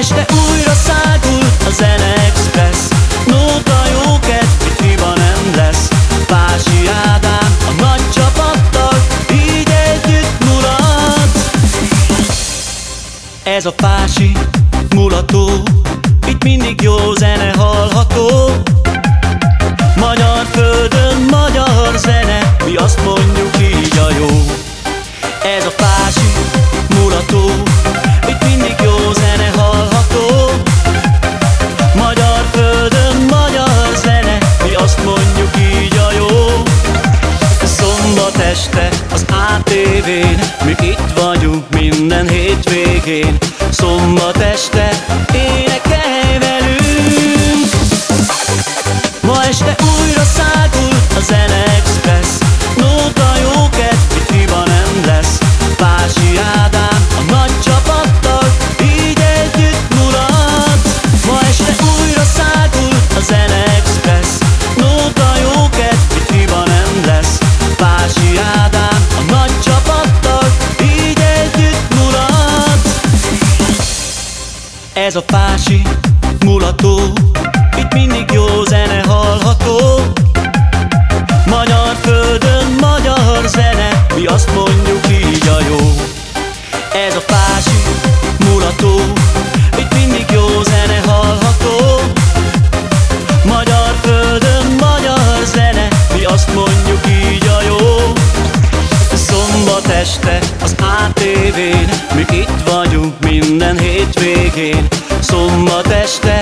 Este újra szágul a zene express. Nóta jó kedv, hiba nem lesz. Pási Ádám a nagy csapattal Így együtt mulat Ez a Pási mulató Itt mindig jó zene hallható. Magyar földön magyar zene Mi azt mondjuk így a jó. Ez a Pási mulató az ATV-n Mi itt vagyunk minden hétvégén Szombat este Ez a pási mulató. Itt mindig jó zene hallható este az ATV-n Mi itt vagyunk minden hétvégén Szombat este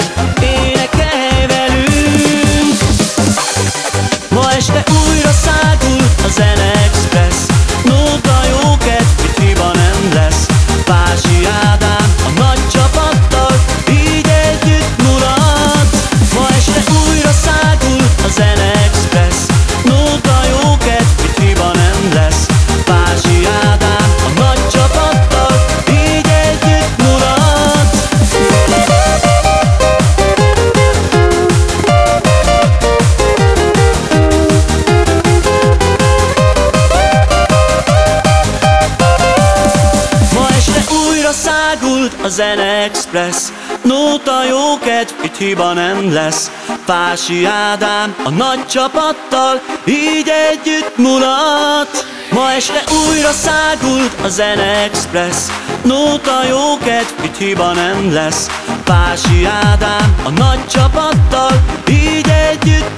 újra szágult a Zene Express. Nóta jó kedv, itt hiba nem lesz. Pási Ádám a nagy csapattal Így együtt mulat. Ma este újra szágult a Zene Express. Nóta jó kedv, itt hiba nem lesz. Pási Ádám a nagy csapattal Így együtt